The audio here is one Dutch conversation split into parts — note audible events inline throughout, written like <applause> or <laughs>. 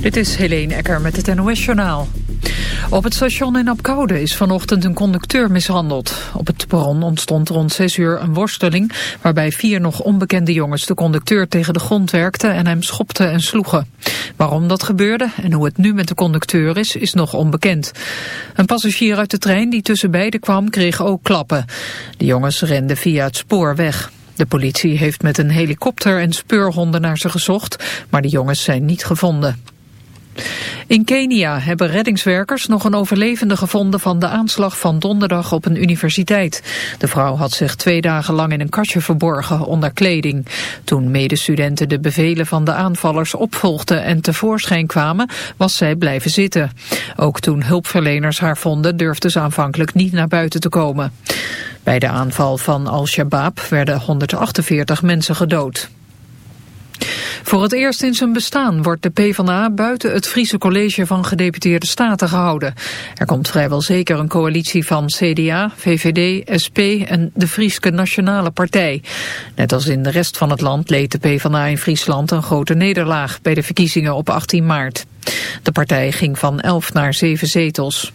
Dit is Helene Ecker met het NOS-journaal. Op het station in Apkoude is vanochtend een conducteur mishandeld. Op het perron ontstond rond 6 uur een worsteling... waarbij vier nog onbekende jongens de conducteur tegen de grond werkten... en hem schopten en sloegen. Waarom dat gebeurde en hoe het nu met de conducteur is, is nog onbekend. Een passagier uit de trein die tussen beiden kwam kreeg ook klappen. De jongens renden via het spoor weg. De politie heeft met een helikopter en speurhonden naar ze gezocht, maar de jongens zijn niet gevonden. In Kenia hebben reddingswerkers nog een overlevende gevonden van de aanslag van donderdag op een universiteit. De vrouw had zich twee dagen lang in een kastje verborgen onder kleding. Toen medestudenten de bevelen van de aanvallers opvolgden en tevoorschijn kwamen, was zij blijven zitten. Ook toen hulpverleners haar vonden durfde ze aanvankelijk niet naar buiten te komen. Bij de aanval van Al-Shabaab werden 148 mensen gedood. Voor het eerst in zijn bestaan wordt de PvdA buiten het Friese College van Gedeputeerde Staten gehouden. Er komt vrijwel zeker een coalitie van CDA, VVD, SP en de Frieske Nationale Partij. Net als in de rest van het land leed de PvdA in Friesland een grote nederlaag bij de verkiezingen op 18 maart. De partij ging van 11 naar 7 zetels.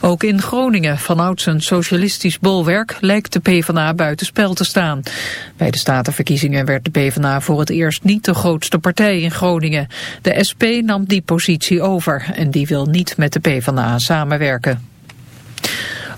Ook in Groningen, vanouds een socialistisch bolwerk, lijkt de PvdA buitenspel te staan. Bij de statenverkiezingen werd de PvdA voor het eerst niet de grootste partij in Groningen. De SP nam die positie over en die wil niet met de PvdA samenwerken.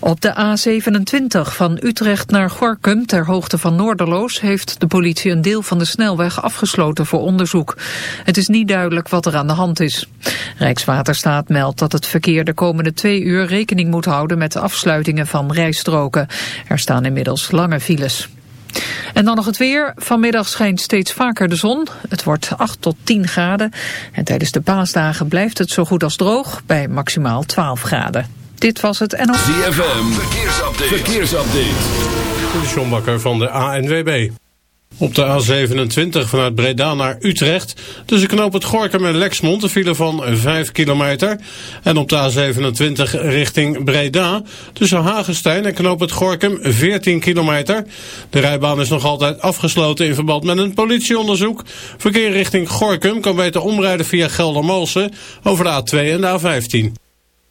Op de A27 van Utrecht naar Gorkum ter hoogte van Noorderloos heeft de politie een deel van de snelweg afgesloten voor onderzoek. Het is niet duidelijk wat er aan de hand is. Rijkswaterstaat meldt dat het verkeer de komende twee uur rekening moet houden met de afsluitingen van rijstroken. Er staan inmiddels lange files. En dan nog het weer. Vanmiddag schijnt steeds vaker de zon. Het wordt 8 tot 10 graden. En tijdens de paasdagen blijft het zo goed als droog bij maximaal 12 graden. Dit was het en... ZFM, verkeersupdate. verkeersupdate. De John Bakker van de ANWB. Op de A27 vanuit Breda naar Utrecht. Tussen knoop het Gorkum en Lexmond een file van 5 kilometer. En op de A27 richting Breda. Tussen Hagenstein en knoop het Gorkum 14 kilometer. De rijbaan is nog altijd afgesloten in verband met een politieonderzoek. Verkeer richting Gorkum kan beter omrijden via Geldermalsen over de A2 en de A15.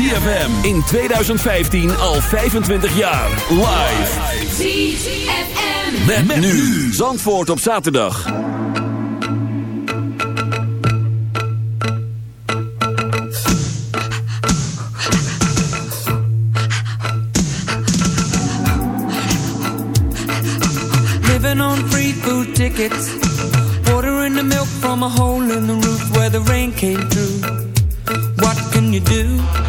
ZFM in 2015 al 25 jaar. Live. ZFM. Met, met nu. Zandvoort op zaterdag. Living on free food tickets. Watering the milk from a hole in the roof where the rain came through. What can you do?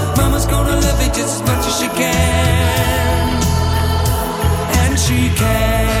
Gonna love you just as much as she can. And she can.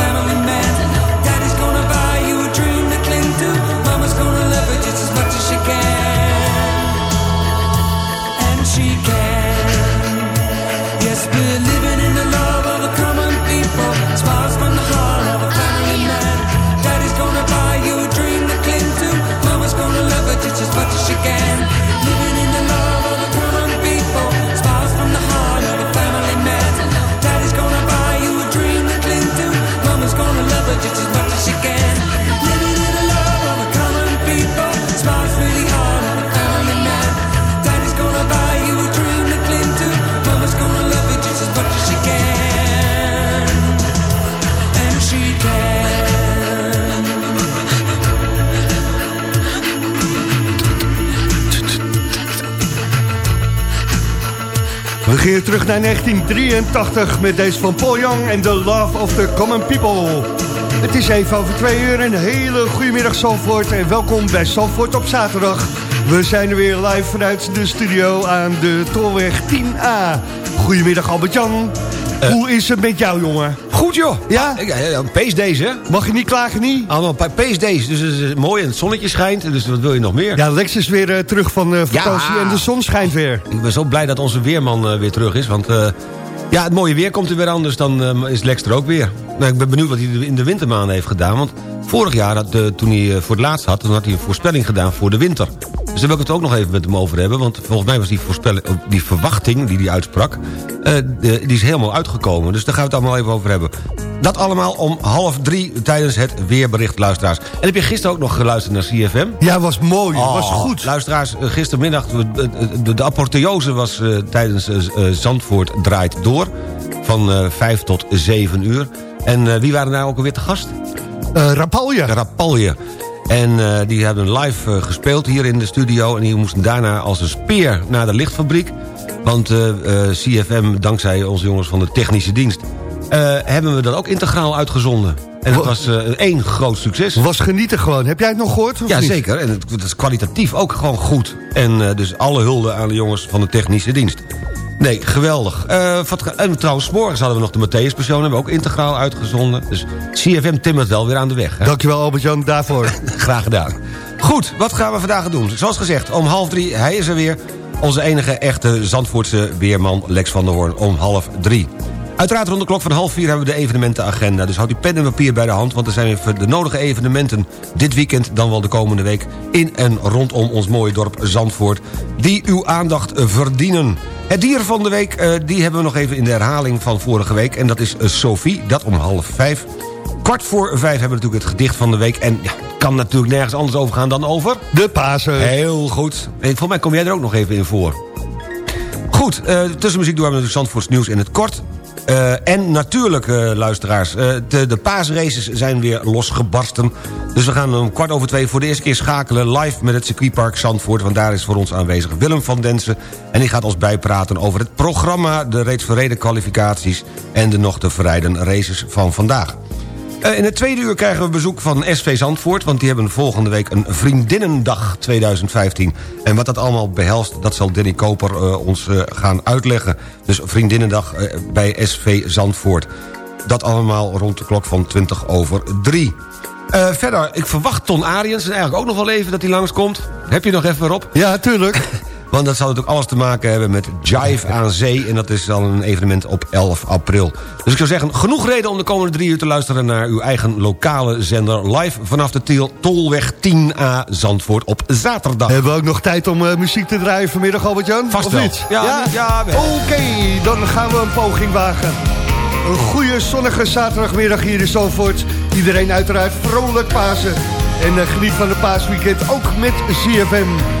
Gingen terug naar 1983 met deze van Paul Young en The Love of the Common People. Het is even over twee uur een hele goedemiddag Zandvoort en welkom bij Zandvoort op zaterdag. We zijn er weer live vanuit de studio aan de Tolweg 10A. Goedemiddag Albert-Jan. Hoe is het met jou jongen? Goed joh. Ja? Ja, ja, ja, hè. Mag je niet klagen niet? Allemaal pa- Pacedays. Dus het is mooi en het zonnetje schijnt. Dus wat wil je nog meer? Ja, Lex is weer eh, terug van eh, vakantie Ja. en de zon schijnt weer. Ik ben zo blij dat onze weerman eh, weer terug is. Want eh, ja, het mooie weer komt er weer anders. Dan eh, is Lex er ook weer. Nou, ik ben benieuwd wat hij in de wintermaanden heeft gedaan. Want vorig jaar, had, eh, toen hij eh, voor het laatst had... toen had hij een voorspelling gedaan voor de winter. Dus daar wil ik het ook nog even met hem over hebben. Want volgens mij was die, voorspelling, eh, die verwachting die hij uitsprak... die is helemaal uitgekomen. Dus daar gaan we het allemaal even over hebben. Dat allemaal om half drie tijdens het weerbericht, luisteraars. En heb je gisteren ook nog geluisterd naar CFM? Ja, was mooi, Oh, was goed. Luisteraars, gistermiddag, de, de, apotheose was tijdens Zandvoort draait door. Van 5 tot 7 uur. En eh, wie waren daar ook alweer te gast? Eh Rapalje. Rapalje. En eh, die hebben live gespeeld hier in de studio. En die moesten daarna als een speer naar de lichtfabriek. Want CFM, dankzij onze jongens van de technische dienst... hebben we dat ook integraal uitgezonden. En het Wa- was één groot succes. Was genieten gewoon. Heb jij het nog gehoord? Of Ja, niet? zeker. En het, het is kwalitatief ook gewoon goed. En dus alle hulde aan de jongens van de technische dienst. Nee, geweldig. Eh, wat, en trouwens, morgens hadden we nog de Matthäus-persoon... hebben we ook integraal uitgezonden. Dus CFM timmert wel weer aan de weg. Hè? Dankjewel Albert-Jan daarvoor. <laughs> Graag gedaan. Goed, wat gaan we vandaag doen? Zoals gezegd, om half drie, hij is er weer. Onze enige echte Zandvoortse weerman Lex van der Hoorn om half drie. Uiteraard rond de klok van half vier hebben we de evenementenagenda. Dus houd uw pen en papier bij de hand... want er zijn weer de nodige evenementen dit weekend... dan wel de komende week in en rondom ons mooie dorp Zandvoort... die uw aandacht verdienen. Het dier van de week, eh, die hebben we nog even in de herhaling van vorige week... en dat is eh, Sophie, dat om half vijf. Kwart voor vijf hebben we natuurlijk het gedicht van de week... en ja, kan natuurlijk nergens anders over gaan dan over... De Pasen. Heel goed. En volgens mij kom jij er ook nog even in voor. Goed, eh tussen muziek door hebben we natuurlijk Zandvoorts nieuws in het kort. Eh, en natuurlijk, eh, luisteraars, eh, de, de paasraces zijn weer losgebarsten. Dus we gaan om kwart over twee voor de eerste keer schakelen... live met het circuitpark Zandvoort. Want daar is voor ons aanwezig Willem van Densen. En die gaat ons bijpraten over het programma... de reeds verreden kwalificaties... en de nog te verrijden races van vandaag. Eh, in het tweede uur krijgen we bezoek van SV Zandvoort... want die hebben volgende week een Vriendinnendag 2015. En wat dat allemaal behelst, dat zal Danny Koper eh, ons eh, gaan uitleggen. Dus Vriendinnendag bij SV Zandvoort. Dat allemaal rond de klok van 20 over 3. verder, ik verwacht Ton Ariens eigenlijk ook nog wel even dat hij langskomt. Heb je nog even erop? Ja, tuurlijk. <laughs> Want dat zou natuurlijk alles te maken hebben met Jive aan Zee. En dat is dan een evenement op 11 april. Dus ik zou zeggen, genoeg reden om de komende drie uur te luisteren... naar uw eigen lokale zender live vanaf de Tiel, Tolweg 10A Zandvoort op zaterdag. Hebben we ook nog tijd om eh, muziek te draaien vanmiddag, Albert-Jan? Vast niet? Ja, ja? Oké, dan gaan we een poging wagen. Een goede zonnige zaterdagmiddag hier in Zandvoort. Iedereen uiteraard vrolijk Pasen. En eh, geniet van de paasweekend ook met CFM.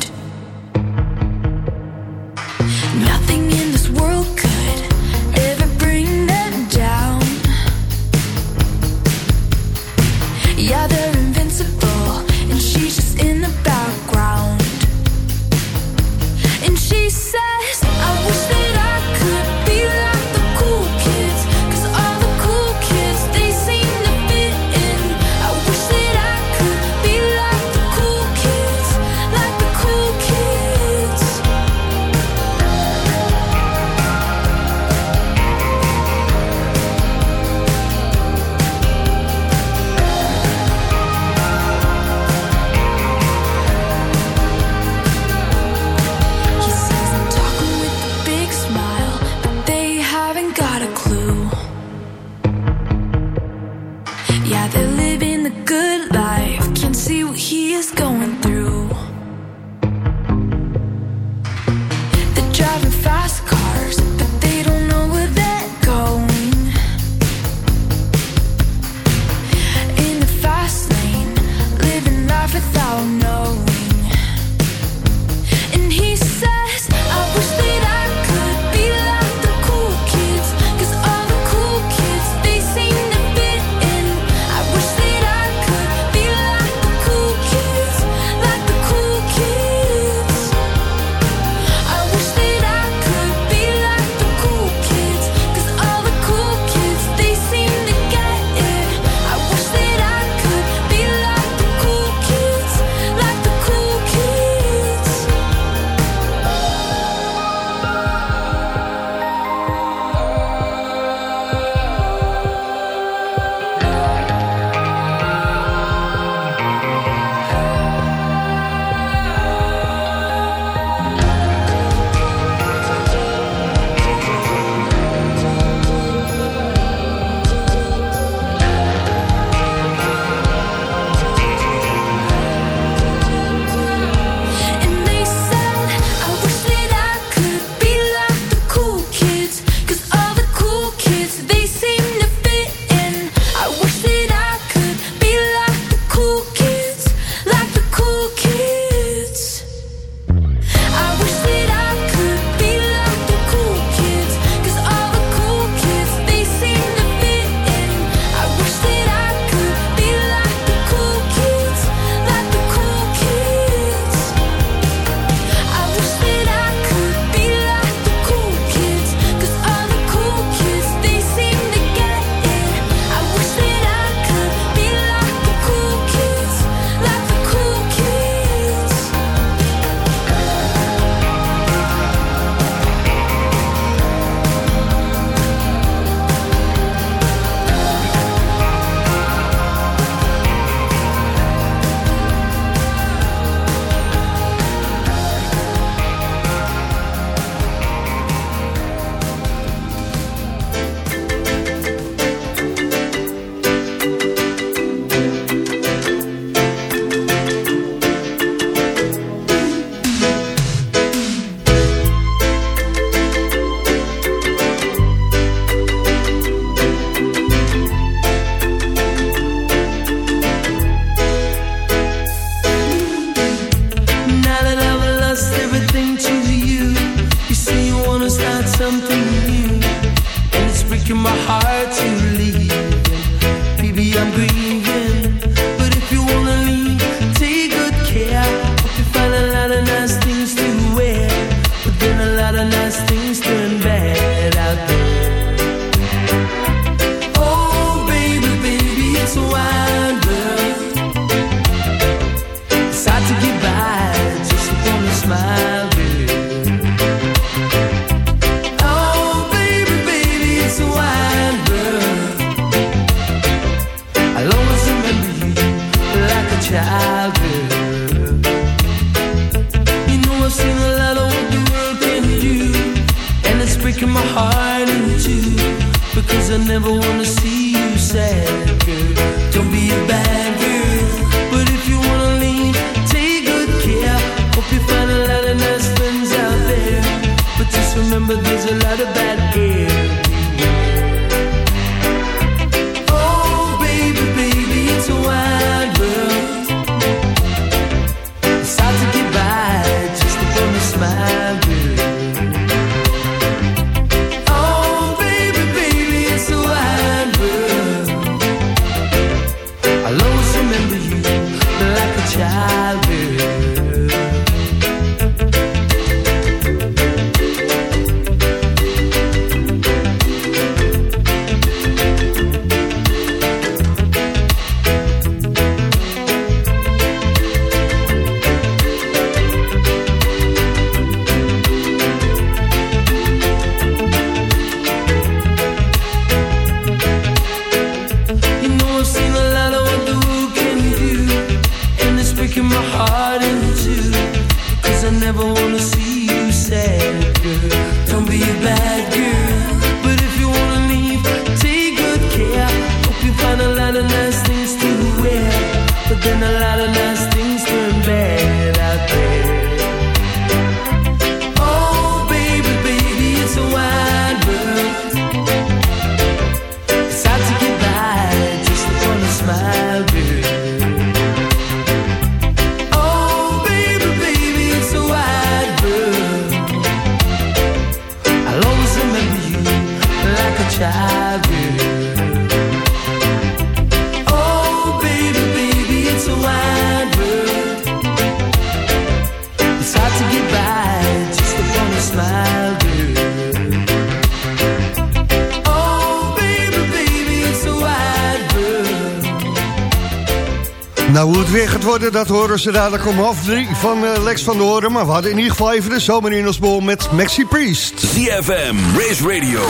Nou, hoe het weer gaat worden, dat horen ze dadelijk om half drie van eh, Lex van de Horen. Maar we hadden in ieder geval even de zomer in ons bol met Maxi Priest. ZFM, Race Radio,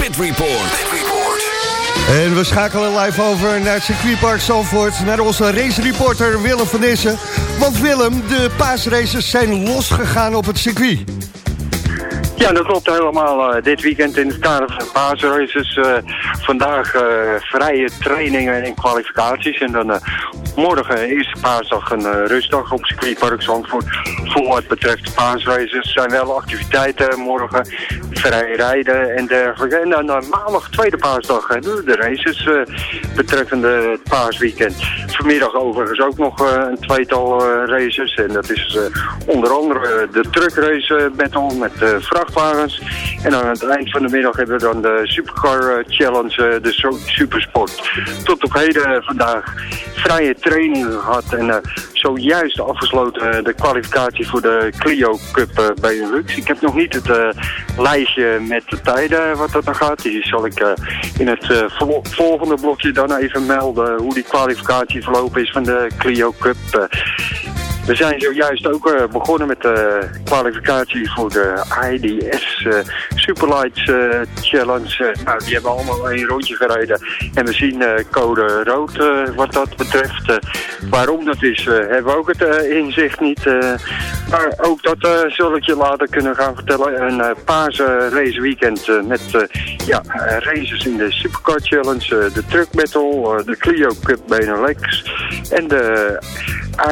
Pit Report. En we schakelen live over naar het circuitpark Zandvoort... naar onze racereporter Willem van Nissen. Want Willem, de paasraces zijn losgegaan op het circuit. Ja, dat klopt helemaal. eh, dit weekend in het kader van de paasraces. eh vandaag vrije trainingen en kwalificaties. En dan morgen, eerste paasdag, een eh, rustdag op circuitpark Zandvoort. Voor wat betreft paasraces zijn wel activiteiten morgen. Vrij rijden en dergelijke. En dan maandag, tweede paasdag, hè, de races eh, betreffende het paasweekend. Vanmiddag overigens ook nog eh, een tweetal eh, races. En dat is onder andere de truckrace battle met vrachtwagens. En aan het eind van de middag hebben we dan de Supercar Challenge, de Supersport. Tot op heden vandaag vrije trainingen gehad. En zojuist afgesloten eh, de kwalificatie voor de Clio Cup eh, Benelux. Ik heb nog niet het eh, lijstje met de tijden wat dat dan gaat. Die zal ik in het vol- volgende blokje dan even melden hoe die kwalificatie verlopen is van de Clio Cup. Eh. we zijn zojuist ook eh, begonnen met de kwalificatie voor de IDS eh, Superlights eh, Challenge. Eh, nou, die hebben allemaal één rondje gereden. En we zien eh, code rood eh, wat dat betreft. Eh, waarom dat is, eh, hebben we ook het eh, inzicht niet. eh. maar ook dat eh, zul ik je later kunnen gaan vertellen. Een paarse raceweekend eh, met eh, ja, eh, races in de Supercar Challenge, eh, de Truck Battle, eh, de Clio Cup Benelux en de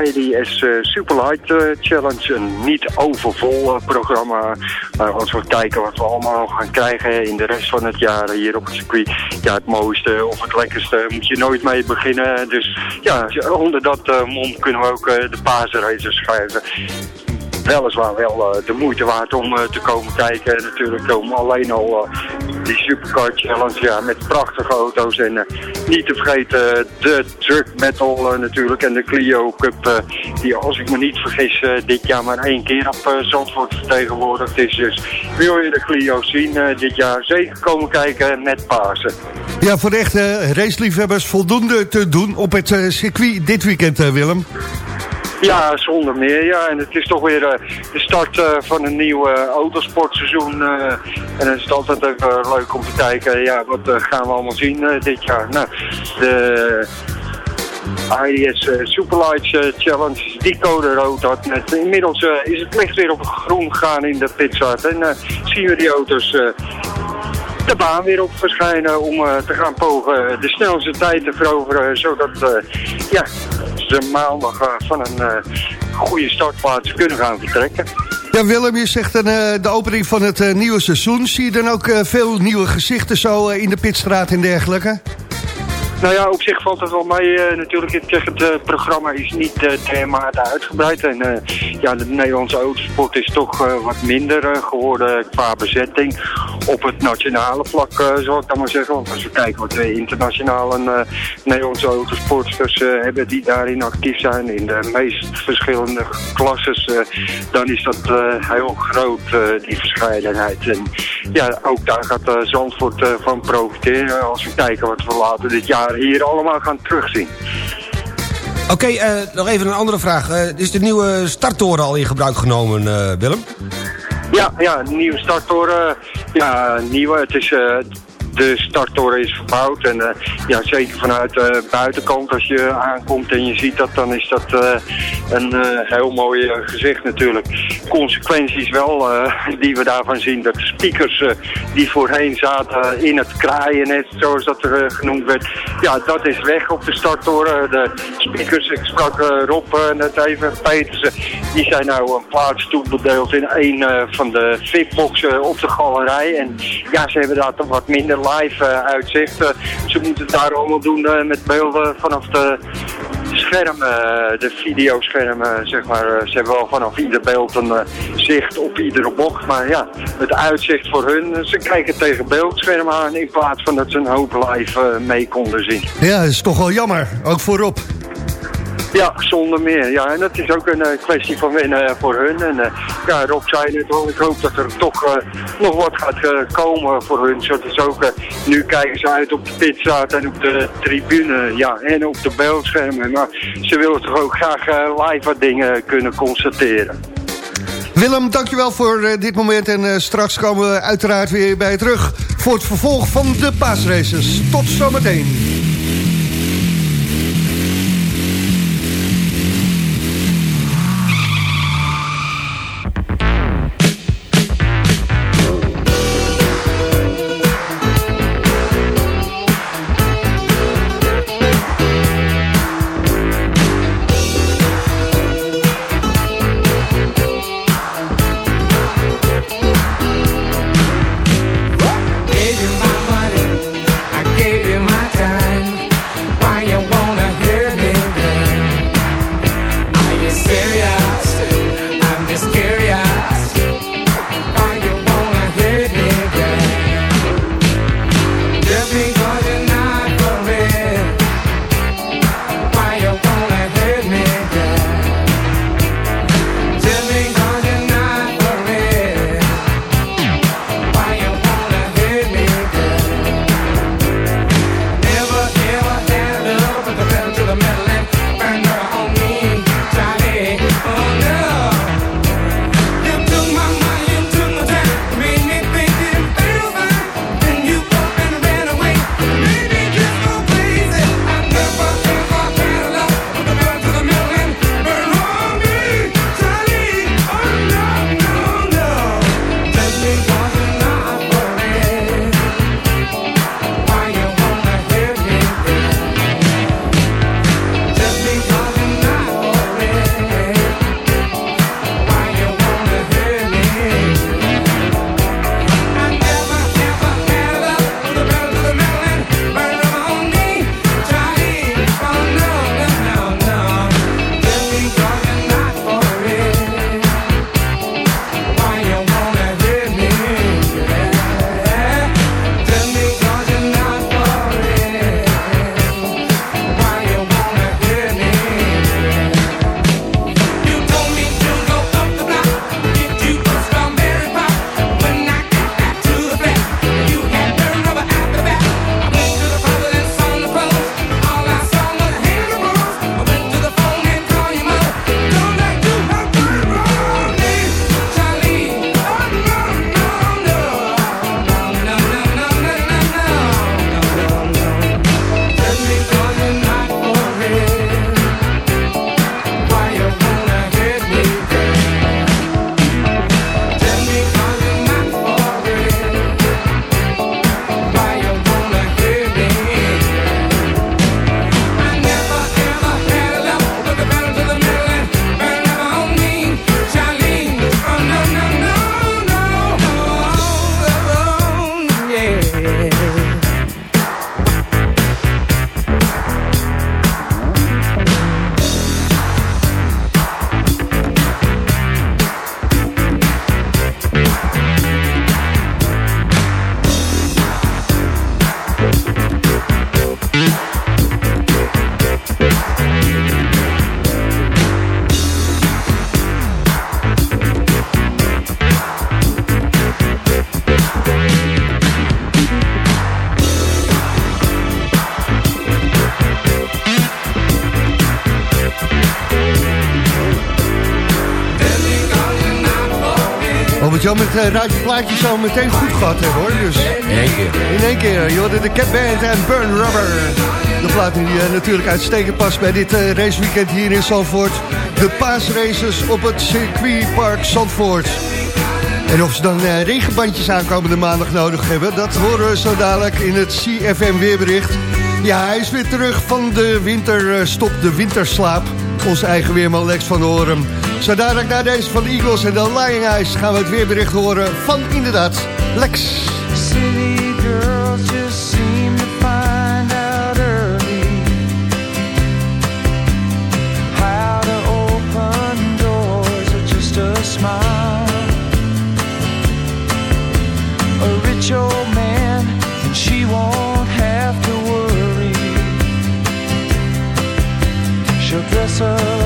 IDS Superlight Challenge. Een niet overvol programma. Als we kijken wat we allemaal gaan krijgen in de rest van het jaar hier op het circuit. Ja, het mooiste of het lekkerste moet je nooit mee beginnen. Dus ja, onder dat mom kunnen we ook de paasraces schrijven weliswaar wel eh, de moeite waard om eh, te komen kijken. Natuurlijk om alleen al eh, die Supercar Challenge ja, met prachtige auto's. En niet te vergeten de Truck eh, natuurlijk en de Clio Cup. die als ik me niet vergis dit jaar maar één keer op Zandvoort vertegenwoordigd is. Dus wil je de Clio zien dit jaar zeker komen kijken met Pasen. Ja, voor de echte raceliefhebbers voldoende te doen op het circuit dit weekend, Willem. Ja, zonder meer. Ja. En het is toch weer eh, de start eh, van een nieuw eh, autosportseizoen. en het is altijd even leuk om te kijken, ja, wat gaan we allemaal zien dit jaar. Nou, de IDS Superlights Challenge die code rood had. Net, inmiddels is het licht weer op groen gegaan in de pitstart. En zien we die auto's de baan weer op verschijnen om eh, te gaan pogen de snelste tijd te veroveren. Zodat eh, ja, ze maandag eh, van een goede startplaats kunnen gaan vertrekken. Ja, Willem, je zegt dan, de opening van het nieuwe seizoen. Zie je dan ook veel nieuwe gezichten zo in de pitstraat en dergelijke? Nou ja, op zich valt het wel mee. natuurlijk, ik zeg, het eh, programma is niet uh, dermate uitgebreid. En ja, de Nederlandse autosport is toch wat minder geworden qua bezetting. Op het nationale vlak, eh, zal ik dan maar zeggen. Want als we kijken wat de internationale eh, Nederlandse autosporters eh, hebben die daarin actief zijn. In de meest verschillende klasses. dan is dat heel groot, die verscheidenheid. En ja, ook daar gaat Zandvoort van profiteren. Als we kijken wat we later dit jaar hier allemaal gaan terugzien. Oké, nog even een andere vraag. Is de nieuwe starttoren al in gebruik genomen, eh, Willem? Ja, ja, nieuwe starttoren. Ja, nieuwe. Het is, eh, de starttoren is verbouwd. En eh, ja, zeker vanuit de buitenkant, als je aankomt en je ziet dat, dan is dat eh, een eh, heel mooi eh, gezicht natuurlijk. Consequenties wel, eh, die we daarvan zien. Dat de speakers eh, die voorheen zaten in het kraaiennet, zoals dat er eh, genoemd werd. Ja, dat is weg op de starttoren. De speakers, ik sprak eh, Rob eh, net even, Petersen, die zijn nou een plaats toebedeeld in een eh, van de VIP-boxen op de galerij. En ja, ze hebben daar toch wat minder live eh, uitzicht. Eh, ze moeten het daar allemaal doen eh, met beelden vanaf de schermen, de videoschermen, zeg maar. Ze hebben wel vanaf ieder beeld een zicht op iedere bocht. Maar ja, het uitzicht voor hun, ze kijken tegen beeldschermen aan in plaats van dat ze een hoop live mee konden zien. Ja, dat is toch wel jammer. Ook voor Rob. Ja, zonder meer. Ja, en dat is ook een eh, kwestie van winnen eh, voor hun. En eh, ja, Rob zei net al, ik hoop dat er toch nog wat gaat komen voor hun. Zodat ze ook, nu kijken ze uit op de pitstraat en op de tribune. Ja, en op de beeldschermen. Maar ze willen toch ook graag live wat dingen kunnen constateren. Willem, dankjewel voor dit moment. En straks komen we uiteraard weer bij je terug... voor het vervolg van de paasraces. Tot zometeen. Albert-Jan met uh, Raadje Plaatje zo meteen goed gehad hebben hoor. Dus In één keer. in één keer, je hoorde de Cat Band en Burn Rubber. De plaat die uh, natuurlijk uitstekend past bij dit uh, raceweekend hier in Zandvoort. De paasraces op het circuitpark Zandvoort. En of ze dan uh, regenbandjes aankomende maandag nodig hebben... dat horen we zo dadelijk in het CFM weerbericht. Ja, hij is weer terug van de winterstop, de winterslaap. Onze eigen weerman Lex van Horen. Zo dadelijk na deze van de Eagles en de Lying Eyes... gaan we het weerbericht horen van inderdaad Lex. City girls just seem to find out early how to open doors with just a smile. A rich old man, and she won't have to worry. She'll dress up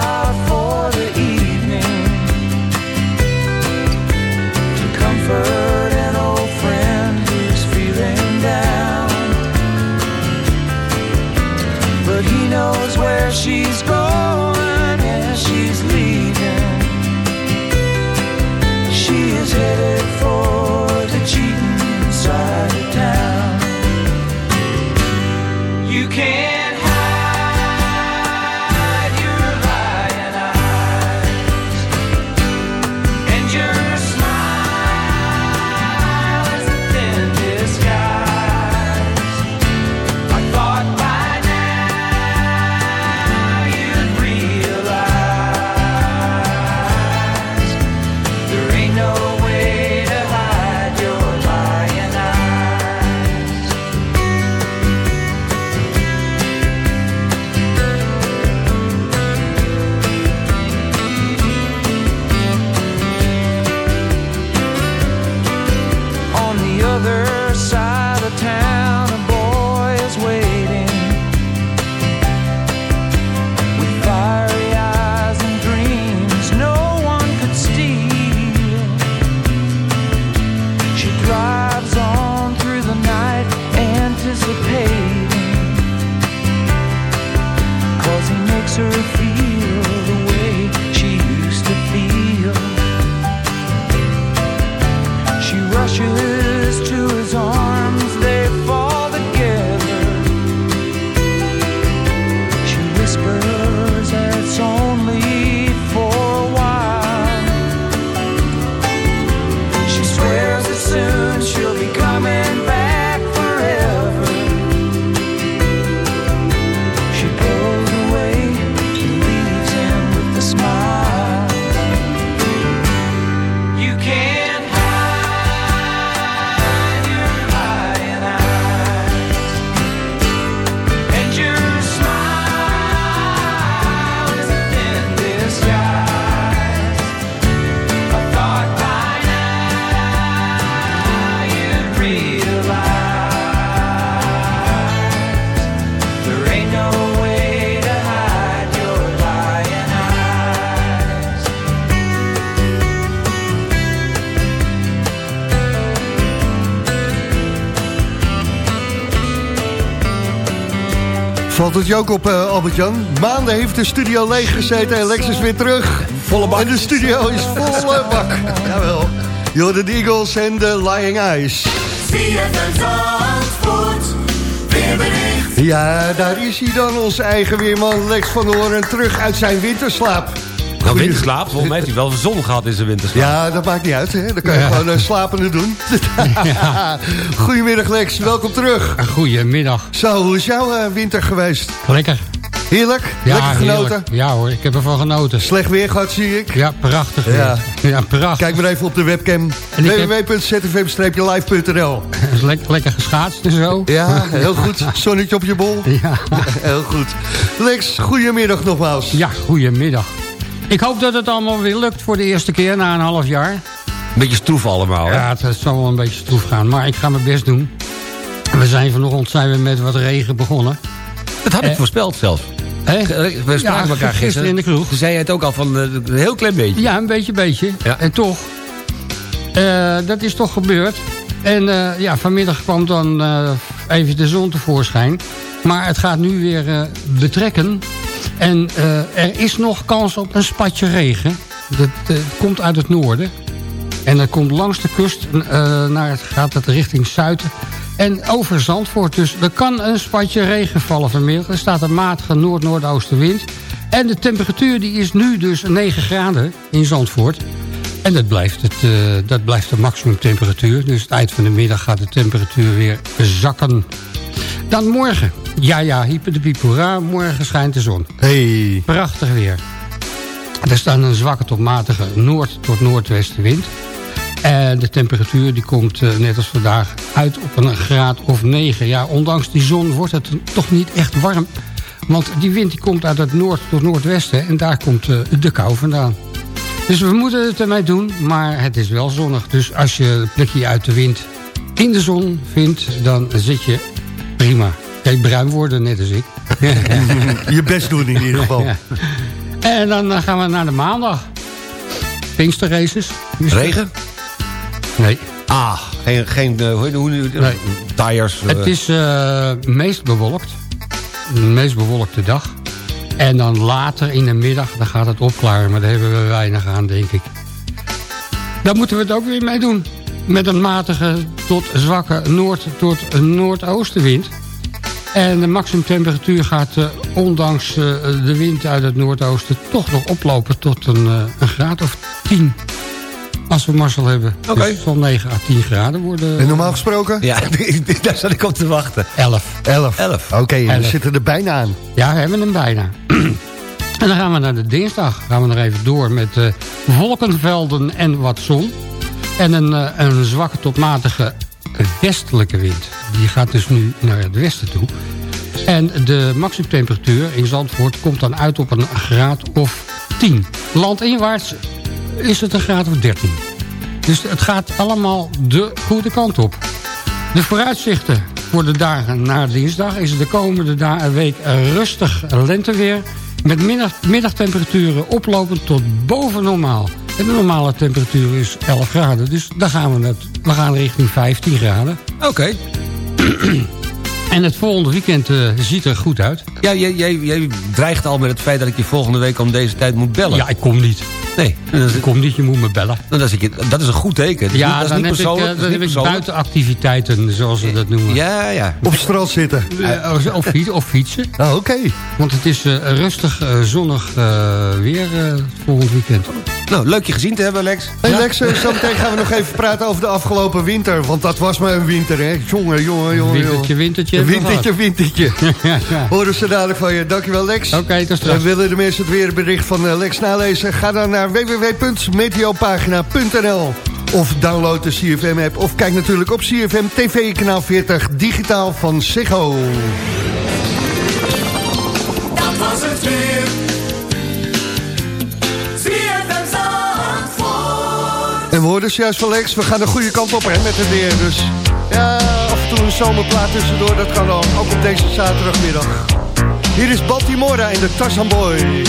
Valt het je ook op, eh, Albert-Jan? Maanden heeft de studio leeg gezeten en Lex is weer terug. Volle bak. En de studio is volle <laughs> bak. Jawel. De Eagles en de Lying Eyes. Ja, daar is hij dan, onze eigen weerman Lex van Hoorn... terug uit zijn winterslaap. Nou, winterslaap. Volgens mij heeft hij wel zon gehad in zijn winterslaap. Ja, dat maakt niet uit, hè? Dan kan je gewoon uh, slapende doen. <laughs> Goedemiddag Lex, welkom terug. Goedemiddag. Zo, hoe is jouw uh, winter geweest? Lekker. Heerlijk? Ja, Lekker genoten? heerlijk. Ja hoor, ik heb ervan genoten. Slecht weer gehad, zie ik. Ja, prachtig weer. Ja. Ja, prachtig. Kijk maar even op de webcam. Www.zfm-live.nl <laughs> le- lekker geschaatst en zo. Ja, heel goed. Zonnetje op je bol. <laughs> Ja. Heel goed. Lex, goedemiddag nogmaals. Ja, goedemiddag. Ik hoop dat het allemaal weer lukt voor de eerste keer na een half jaar. Beetje stroef allemaal, hè? Ja, het, het zal wel een beetje stroef gaan, maar ik ga mijn best doen. We zijn vanochtend zijn we met wat regen begonnen. Dat had ik Eh. voorspeld zelf. Hè? We spraken Ja, elkaar gisteren. gisteren in de kroeg. Zei het ook al van eh, een heel klein beetje. Ja, een beetje, beetje. Ja. En toch, eh, dat is toch gebeurd. En eh, ja, vanmiddag kwam dan eh, even de zon tevoorschijn. Maar het gaat nu weer eh, betrekken. En eh, er is nog kans op een spatje regen. Dat eh, komt uit het noorden. En dat komt langs de kust, eh, naar gaat het richting zuiden. En over Zandvoort dus. Er kan een spatje regen vallen vanmiddag. Er staat een matige noord-noordoostenwind. En de temperatuur die is nu dus 9 graden in Zandvoort. En dat blijft, het, eh, dat blijft de maximumtemperatuur. Dus het eind van de middag gaat de temperatuur weer zakken. Dan morgen. Ja, ja, hyper de piepura. Morgen schijnt de zon. Hey. Prachtig weer. Er staat een zwakke tot matige noord- tot noordwestenwind. En de temperatuur die komt, eh, net als vandaag, uit op een graad of 9. Ja, ondanks die zon wordt het toch niet echt warm. Want die wind die komt uit het noord tot noordwesten. En daar komt eh, de kou vandaan. Dus we moeten het ermee doen, maar het is wel zonnig. Dus als je een plekje uit de wind in de zon vindt, dan zit je prima. Kijk, bruin worden, net als ik. <laughs> Je best doen in ieder geval. Ja. En dan eh, gaan we naar de maandag. Pinksterraces. Regen? Nee. Ah, geen, geen eh, hoe, hoe, Nee. tires. eh, Het is eh, meest bewolkt. De meest bewolkte dag. En dan later in de middag, dan gaat het opklaren. Maar daar hebben we weinig aan, denk ik. Daar moeten we het ook weer mee doen. Met een matige tot zwakke noord- tot noordoostenwind. En de maximumtemperatuur gaat, eh, ondanks eh, de wind uit het noordoosten... toch nog oplopen tot een, eh, een graad of 10. Als we Marcel hebben. Oké. Dus het zal 9 à 10 graden worden. En normaal gesproken? Ja, <laughs> daar zat ik op te wachten. 11. 11. 11. Oké, we Elf. zitten er bijna aan. Ja, we hebben hem bijna. <clears throat> en dan gaan we naar de dinsdag. Gaan we nog even door met eh, wolkenvelden en wat zon. En een, eh, een zwakke tot matige westelijke wind. Die gaat dus nu naar het westen toe. En de maximumtemperatuur in Zandvoort komt dan uit op een graad of 10. Landinwaarts is het een graad of 13. Dus het gaat allemaal de goede kant op. De vooruitzichten voor de dagen na dinsdag is de komende week rustig lenteweer. Met middag, middagtemperaturen oplopend tot boven normaal. En de normale temperatuur is 11 graden. Dus daar gaan we, net, we gaan richting 15 graden. Oké. <clears throat> En het volgende weekend eh, ziet er goed uit. Ja, jij, jij, jij dreigt al met het feit dat ik je volgende week om deze tijd moet bellen. Ja, ik kom niet. Nee, is, Ik kom niet, je moet me bellen. dat is, dat is een goed teken. Dat is niet- Ja, dat is dan niet heb ik, persoonlijk. dan heb ik persoonlijk. buitenactiviteiten, zoals ze dat noemen. Ja, ja. Op strand zitten. Eh, of, of fiets- of fietsen. Ah, Oké. Want het is eh, rustig, zonnig weer eh, volgend weekend. Nou, leuk je gezien te hebben, Lex. Hey Lex, eh, zo meteen gaan we nog even praten over de afgelopen winter. Want dat was maar een winter, hè. Jongen, jongen, jongen. Wintertje, wintertje. Wintertje, <laughs> wintertje. gehad. ja, ja. Horen ze dadelijk van je. Dankjewel, Lex. Oké, tot straks. En willen de mensen het weerbericht van eh, Lex nalezen? Ga dan naar www.meteopagina.nl of download de CFM-app. Of kijk natuurlijk op CFM TV kanaal 40 digitaal van Ziggo. Dat was het weer. Juist van Lex, we gaan de goede kant op hè, met het weer. Dus ja, af en toe een zomerplaat tussendoor, dat kan al. Ook op deze zaterdagmiddag. Hier is Baltimora en de Tarzan Boy.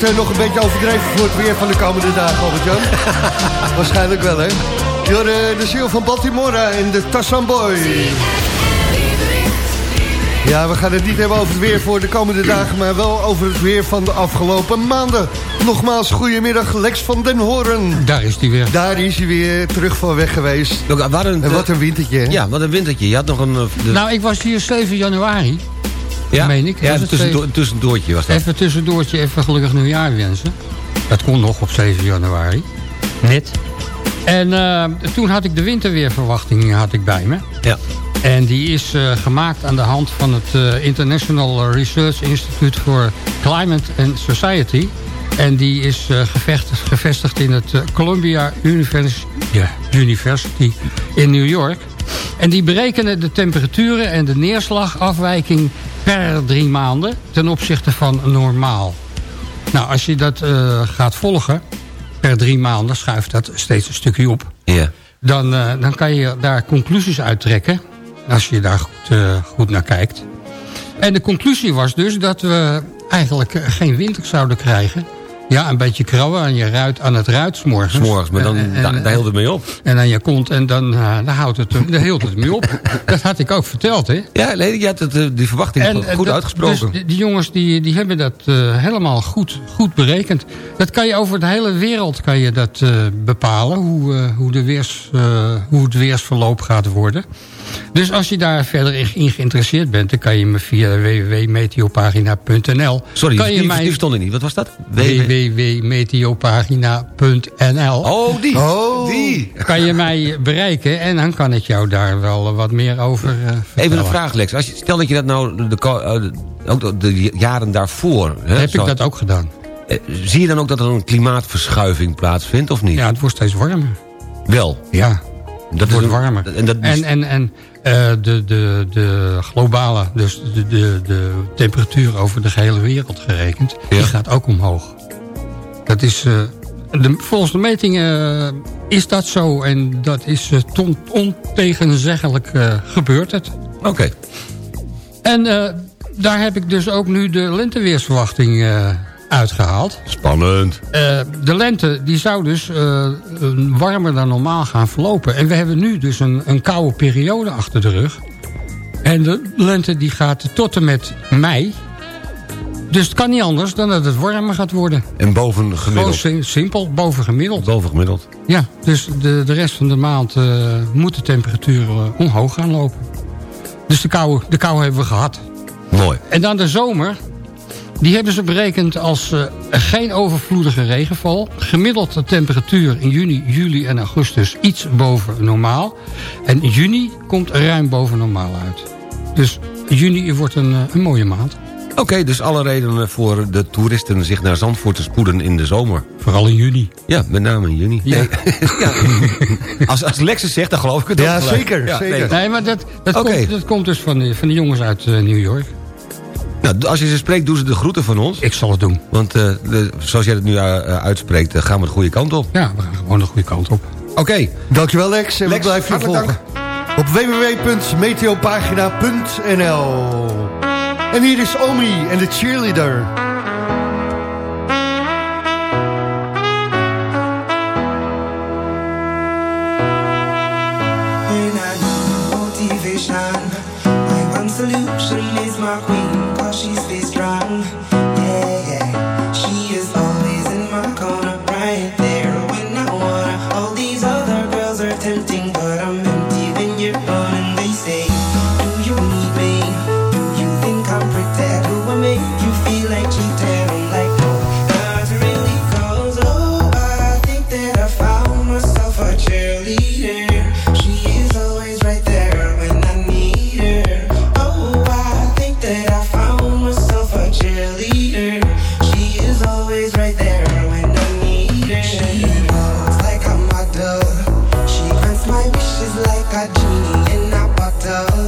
Dit eh, nog een beetje overdreven voor het weer van de komende dagen, Albert-Jan? <laughs> Waarschijnlijk wel, hè? Jorde, de ziel van Baltimora en de Tassan Boy. Ja, we gaan het niet hebben over het weer voor de komende dagen... maar wel over het weer van de afgelopen maanden. Nogmaals, goedemiddag, Lex van den Hoorn. Daar is hij weer. Daar is hij weer terug van weg geweest. Wat een, En wat een wintertje, hè? Ja, wat een wintertje. Je had nog een... eh, de- Nou, ik was hier 7 januari. Ja? meen ik. Ja, een tussendoor, tussendoortje was dat. Even tussendoortje, even gelukkig nieuwjaar wensen. Dat kon nog op 7 januari. Net. En eh, toen had ik de winterweerverwachting had ik bij me. Ja. En die is eh, gemaakt aan de hand van het eh, International Research Institute for Climate and Society. En die is gevestigd, gevestigd in het Columbia Univers- ja, University in New York. En die berekenen de temperaturen en de neerslagafwijking per drie maanden ten opzichte van normaal. Nou, als je dat eh, gaat volgen, per drie maanden schuift dat steeds een stukje op. Ja. Dan, eh, dan kan je daar conclusies uittrekken, als je daar goed, eh, goed naar kijkt. En de conclusie was dus dat we eigenlijk geen winter zouden krijgen. Ja, een beetje krabben aan je ruit, aan het ruit 's morgens. S'morgens, maar dan, En- en- daar, daar hield het mee op. En aan je kont en dan, eh, dan, houdt het, dan hield het mee op. <laughs> Dat had ik ook verteld, hè? Ja, nee, je had het, eh, die verwachting eh, goed dat- uitgesproken. Dus die, jongens die, die hebben dat helemaal goed, goed berekend. Dat kan je over de hele wereld kan je dat, bepalen. Hoe, hoe, de weers, hoe het weersverloop gaat worden. Dus als je daar verder in, geïnteresseerd bent... dan kan je me via www.meteopagina.nl... Sorry, kan je die, mij die verstond ik niet. Wat was dat? Www.meteopagina.nl Oh, die. Oh. Die. kan je mij bereiken en dan kan ik jou daar wel wat meer over eh, vertellen. Even een vraag, Lex. Als je, stel dat je dat nou de, eh, de- ook de, de jaren daarvoor... Hè, Heb zo- ik dat ook gedaan? eh, Zie je dan ook dat er een klimaatverschuiving plaatsvindt, of niet? Ja, het wordt steeds warmer. Wel. Ja, Dat het wordt warmer. En, dat En, en, en eh, de, de, de globale, dus de, de, de temperatuur over de gehele wereld gerekend... die gaat ook omhoog. Dat is, eh, de, volgens de metingen eh, is dat zo. En dat is ton- ontegenzeggelijk gebeurt het. Oké. En daar heb ik dus ook nu de lenteweersverwachting uitgehaald. Spannend. Eh, de lente die zou dus eh, warmer dan normaal gaan verlopen. En we hebben nu dus een, een koude periode achter de rug. En de lente die gaat tot en met mei. Dus het kan niet anders dan dat het warmer gaat worden. En boven Gewoon gemiddeld. sim- simpel, boven gemiddeld. Boven gemiddeld. Ja, dus de, de rest van de maand eh, moet de temperatuur omhoog gaan lopen. Dus de kou, de kou hebben we gehad. Mooi. En dan de zomer. Die hebben ze berekend als eh, geen overvloedige regenval. Gemiddelde temperatuur in juni, juli en augustus iets boven normaal. En juni komt ruim boven normaal uit. Dus juni wordt een, eh, een mooie maand. Oké, dus alle redenen voor de toeristen zich naar Zandvoort te spoeden in de zomer. Vooral in juni. Ja, met name in juni. Ja. Nee, <laughs> ja. Als, als Lexus zegt, dan geloof ik het Ja, ook zeker, zeker. nee. Maar dat, dat, komt, dat komt dus van de, van de jongens uit eh, New York. Nou, als je ze spreekt, doen ze de groeten van ons. Ik zal het doen. Want eh, de- zoals jij het nu eh, eh, uitspreekt, gaan we de goede kant op. Ja, we gaan gewoon de goede kant op. Oké, Dankjewel Lex en Lex, we blijven je volgen. Op www.meteopagina.nl En hier is Omi en de cheerleader. down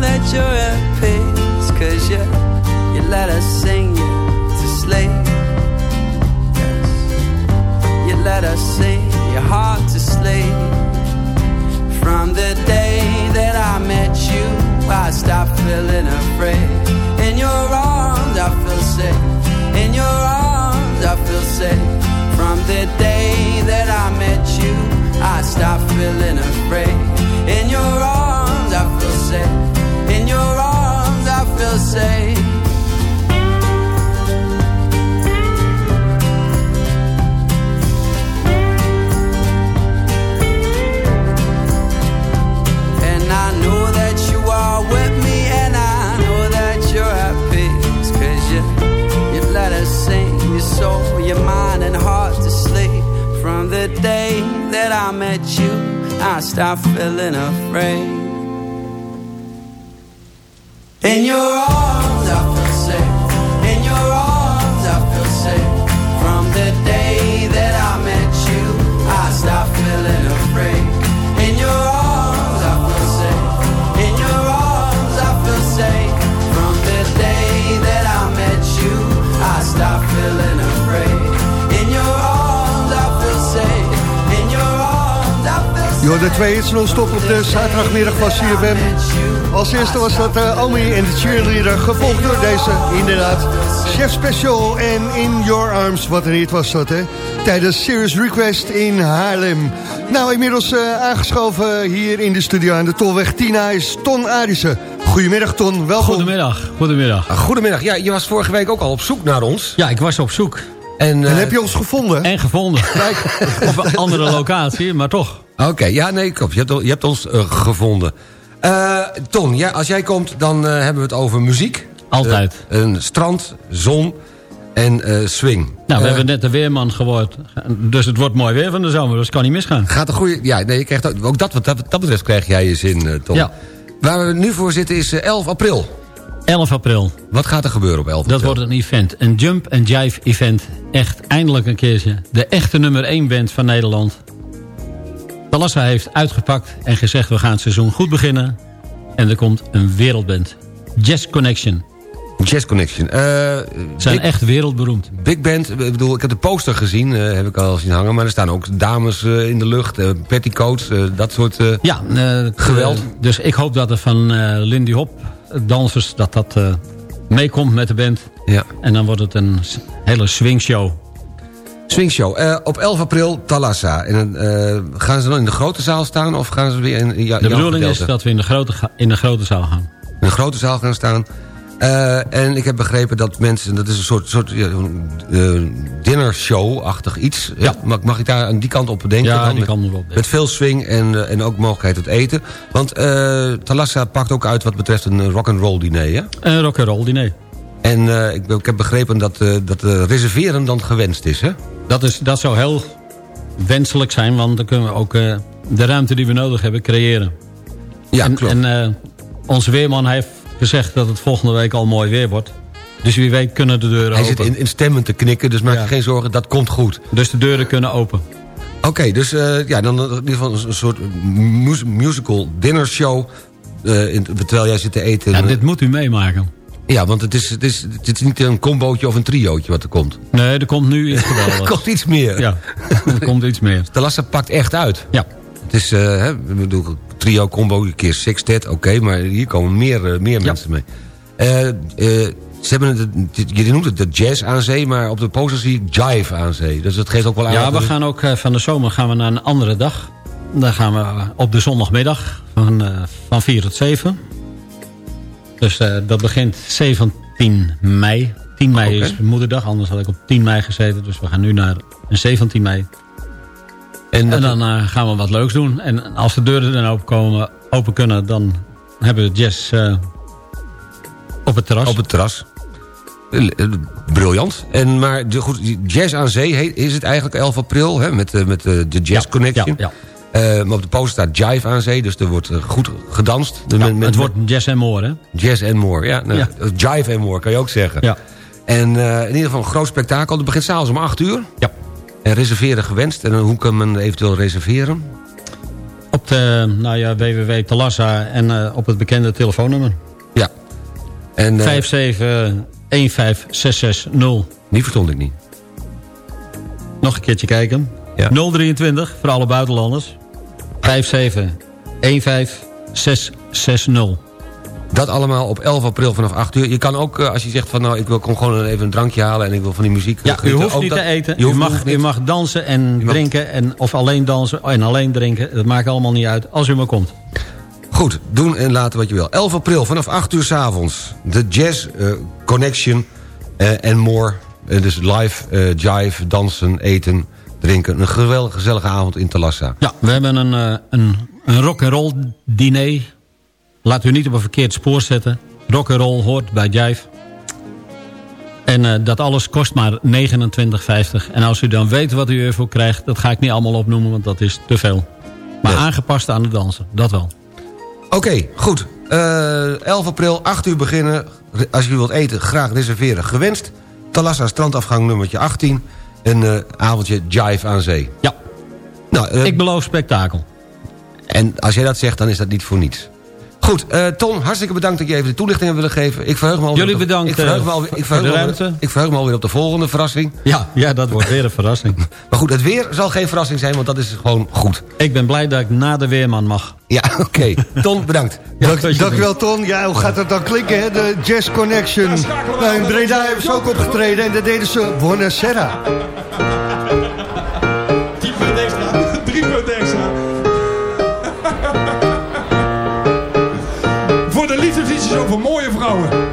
that you're at peace. Cause you, you let us sing you to sleep. You let us sing your heart to sleep. From the day that I stopped feeling afraid. In your arms, de twee hits non-stop op de zaterdagmiddag van CFM. Als eerste was dat uh, Omi en de cheerleader, gevolgd door deze, inderdaad. Chef Special en In Your Arms, wat een hit was dat, hè? Tijdens Serious Request in Haarlem. Nou, inmiddels uh, aangeschoven hier in de studio aan de Tolweg Tina is Ton Arissen. Goedemiddag Ton, welkom. Goedemiddag, goedemiddag. Ah, Goedemiddag. Ja, je was vorige week ook al op zoek naar ons. Ja, ik was op zoek. En, En eh, heb je ons gevonden? En gevonden. Kijk. Op een andere locatie, maar toch. Oké, ja, nee, klopt. Je hebt, je hebt ons eh, gevonden. Eh, Ton, ja, als jij komt, dan eh, hebben we het over muziek. Altijd. Een strand, zon en swing. Nou, we hebben net de weerman geworden. Dus het wordt mooi weer van de zomer, dus kan niet misgaan. Gaat een goede... Ja, nee, je krijgt ook, ook dat, wat dat, dat betreft krijg jij je zin, Ton. Ja. Waar we nu voor zitten is eh, 11 april. 11 april. Wat gaat er gebeuren op 11 april? Dat wordt een event. Een jump and jive event. Echt, eindelijk een keertje. De echte nummer 1 band van Nederland. Talassa heeft uitgepakt en gezegd... we gaan het seizoen goed beginnen. En er komt een wereldband. Jazz Connection. Jazz Connection. Eh, Zijn big, echt wereldberoemd. big band, ik bedoel, ik heb de poster gezien, eh, heb ik al zien hangen. Maar er staan ook dames eh, in de lucht, eh, petticoats, eh, dat soort... eh, Ja, eh, Geweld. eh, dus ik hoop dat er van eh, Lindy Hop eh, dansers... dat dat eh, meekomt met de band. Ja. En dan wordt het een hele swingshow. Swingshow. Eh, op 11 april, Talassa. En, eh, gaan ze dan in de grote zaal staan of gaan ze weer in, in ja, De bedoeling is dat we in de grote, in de grote zaal gaan. in de grote zaal gaan staan. Eh, en ik heb begrepen dat mensen... dat is een soort, soort uh, dinnershow-achtig iets. Ja. Mag, mag ik daar aan die kant op bedenken? Ja, dan? die kant erop. met veel swing en, en ook mogelijkheid tot eten. Want Talassa pakt ook uit wat betreft een rock and roll diner, hè? Een rock'n'roll diner. En ik, ik heb begrepen dat, dat reserveren dan gewenst is, hè? Dat, is, dat zou heel wenselijk zijn, want dan kunnen we ook eh, de ruimte die we nodig hebben creëren. Ja, en, klopt. En eh, onze weerman heeft gezegd dat het volgende week al mooi weer wordt. Dus wie weet kunnen de deuren Hij open. zit in, in stemmen te knikken, dus maak je Ja. geen zorgen, dat komt goed. Dus de deuren kunnen open. Oké, dus eh, ja, dan in ieder geval een soort mus- musical dinner show. in, terwijl jij zit te eten. Ja, dit moet u meemaken. Ja, want het is, het, is, het is niet een combootje of een triootje wat er komt. Nee, er komt nu iets <laughs> Er geweldigs. komt iets meer. Ja, er komt iets meer. De Lassa pakt echt uit. Ja. Het is, eh, hè, ik bedoel, trio, combo, een keer sextet, oké, maar hier komen meer, eh, meer mensen mee. Eh, ze hebben het, je noemt het de jazz aan zee, maar op de poster zie ik jive aan zee. Dus dat geeft ook wel aan. Ja, we er- gaan ook van de zomer gaan we naar een andere dag. Dan gaan we op de zondagmiddag van, van 4 tot 7. Dus eh, dat begint 17 mei. 10 mei is moederdag, anders had ik op 10 mei gezeten. Dus we gaan nu naar 17 mei. En, dan eh, gaan we wat leuks doen. En als de deuren dan open, komen, open kunnen, dan hebben we jazz eh, op het terras. Op het terras. Briljant. En, maar de, goed, Jazz aan Zee is het eigenlijk 11 april... Hè, met, met de Jazz Ja, Connection. ja, Eh, maar op de poster staat Jive aan Zee, dus er wordt eh, goed gedanst. De- Ja, met- met- het wordt jazz en more, hè? Jazz and more, ja. Nou, Ja. Jive and more, kan je ook zeggen. Ja. En eh, in ieder geval een groot spektakel. Dat begint s'avonds om 8 uur. Ja. En reserveren gewenst. En hoe kan men eventueel reserveren? Op de nou ja, www Talassa en eh, op het bekende telefoonnummer. Ja. En, eh, 5715660. Die verstond ik niet. Nog een keertje kijken. Ja. 023 voor alle buitenlanders. 5715660. Dat allemaal op 11 april vanaf 8 uur. Je kan ook, eh, als je zegt van nou, ik wil kom gewoon even een drankje halen... en ik wil van die muziek... Ja, u genieten, hoeft ook niet dat- te eten. Je U hoeft, mag, hoeft u niet. mag dansen en mag- drinken. En, of alleen dansen en alleen drinken. Dat maakt allemaal niet uit. Als u maar komt. Goed, doen en laten wat je wil. 11 april vanaf 8 uur s'avonds. De Jazz eh, Connection eh, en more. Eh, dus live, eh, jive, dansen, eten, drinken. Een geweldig gezellige avond in Talassa. Ja, we hebben een, eh, een, een rock'n'roll diner. Laat u niet op een verkeerd spoor zetten. Rock'n'roll hoort bij Jive. En eh, dat alles kost maar 29,50. En als u dan weet wat u ervoor krijgt... dat ga ik niet allemaal opnoemen, want dat is te veel. Maar Nee. aangepast aan het dansen, dat wel. Oké, goed. Eh 11 april, 8 uur beginnen. Als je wilt eten, graag reserveren. Gewenst. Talassa strandafgang nummertje 18. Een eh, avondje jive aan zee. Ja, Nou, eh, ik beloof spektakel. En als jij dat zegt, dan is dat niet voor niets. Goed, eh Ton, hartstikke bedankt dat je even de toelichting hebt willen geven. Ik verheug me alweer Jullie op de- bedankt, ik verheug me eh, alweer, ik verheug de me alweer- ruimte. Ik verheug me alweer op de volgende verrassing. Ja, ja, dat wordt weer een verrassing. <laughs> Maar goed, het weer zal geen verrassing zijn, want dat is gewoon goed. Ik ben blij dat ik na de weerman mag. Ja, <laughs> oké. Ton, bedankt. Dank, je dankjewel Ton. Ja, hoe gaat het dan klinken, hè? De Jazz Connection. Nou, in Breda hebben ze ook opgetreden en dat deden ze Buonasera. Mooie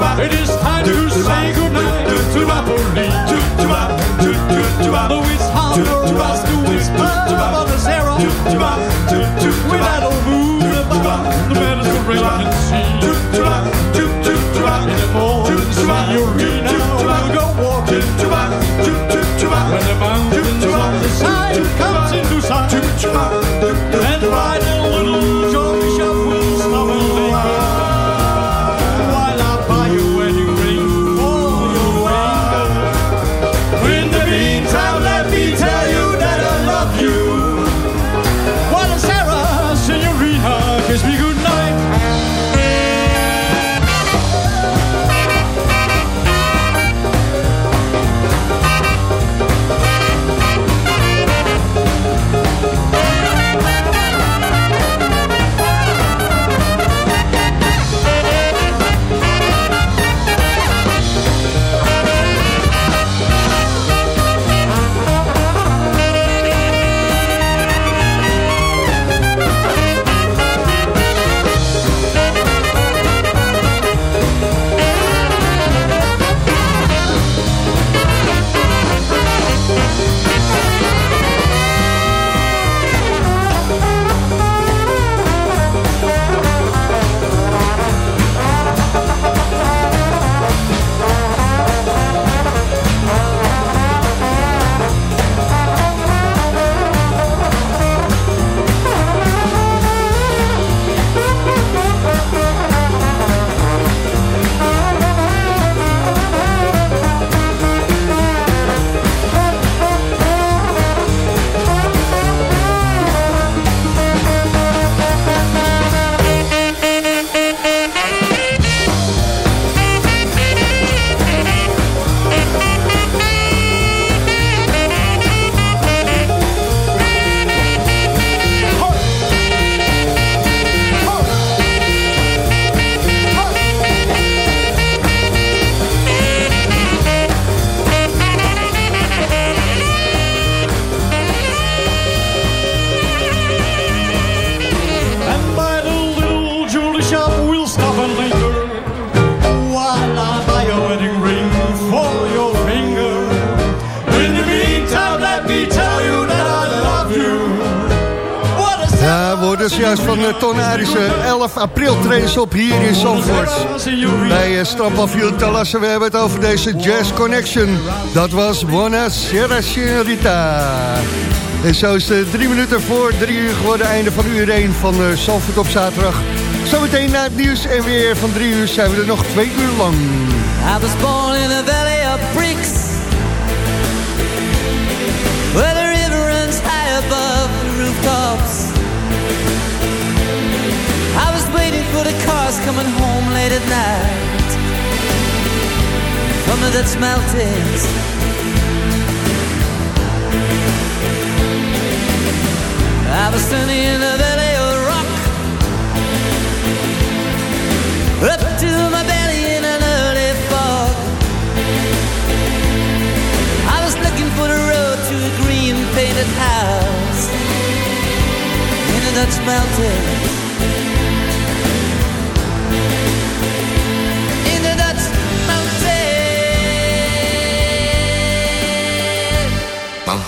It is time to say goodnight. To Napoli. Though it's hard for us to whisper buonasera, without a moon above the april treden op hier in Zandvoort. Bij uh, Strandpavioen Talassa, we hebben het over deze Jazz Connection. Dat was Buona Sera Senorita. En zo is het drie minuten voor drie uur geworden. Einde van uur 1 van uh, Zandvoort op zaterdag. Zometeen na het nieuws en weer van drie uur zijn we er nog twee uur lang. I was born in a valley of bricks for the cars coming home late at night. From the Dutch mountains. I was standing in a valley of rock. Up to my belly in an early fog. I was looking for the road to a green painted house. In the Dutch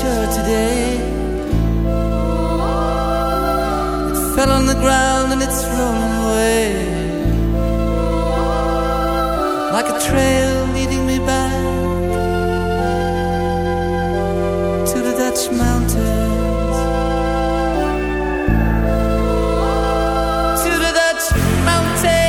shirt today. It fell on the ground and it's rolling away. Like a trail leading me back to the Dutch mountains. To the Dutch mountains.